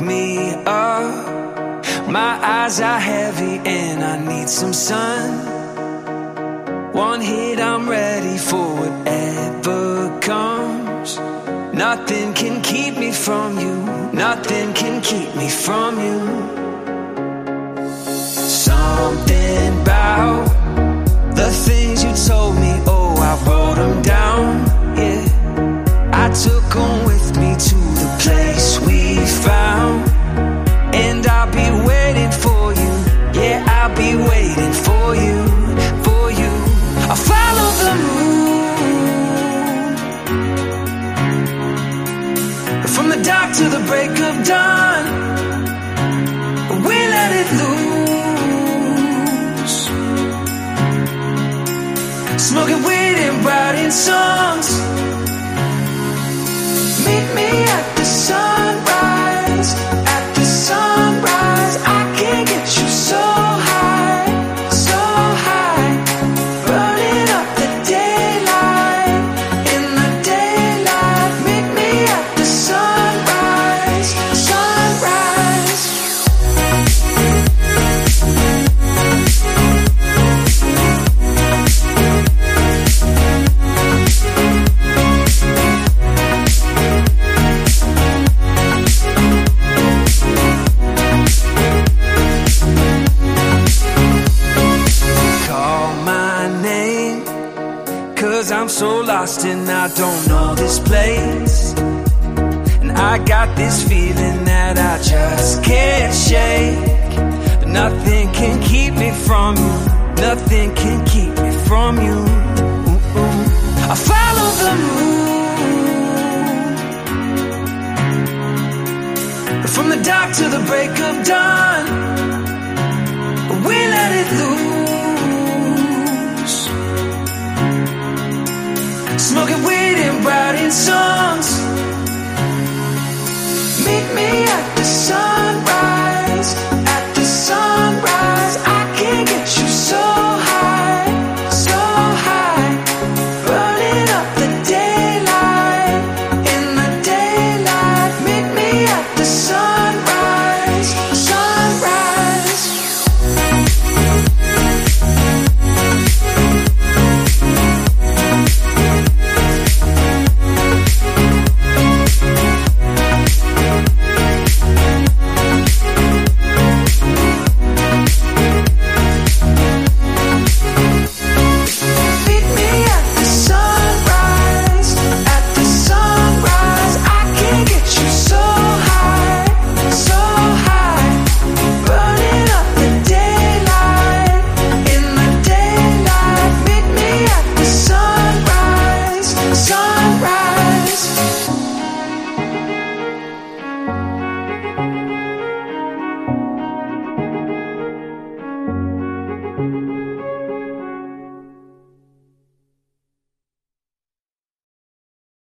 me up. My eyes are heavy and I need some sun. One hit, I'm ready for whatever comes. Nothing can keep me from you. Nothing can keep me from you. Some be waiting for you, for you. I'll follow the moon. From the dark to the break of dawn. We let it loose. Smoking weed and writing songs. Meet me cause I'm so lost and I don't know this place. And I got this feeling that I just can't shake. But nothing can keep me from you, nothing can keep me from you. I follow the moon from the dark to the break of dawn.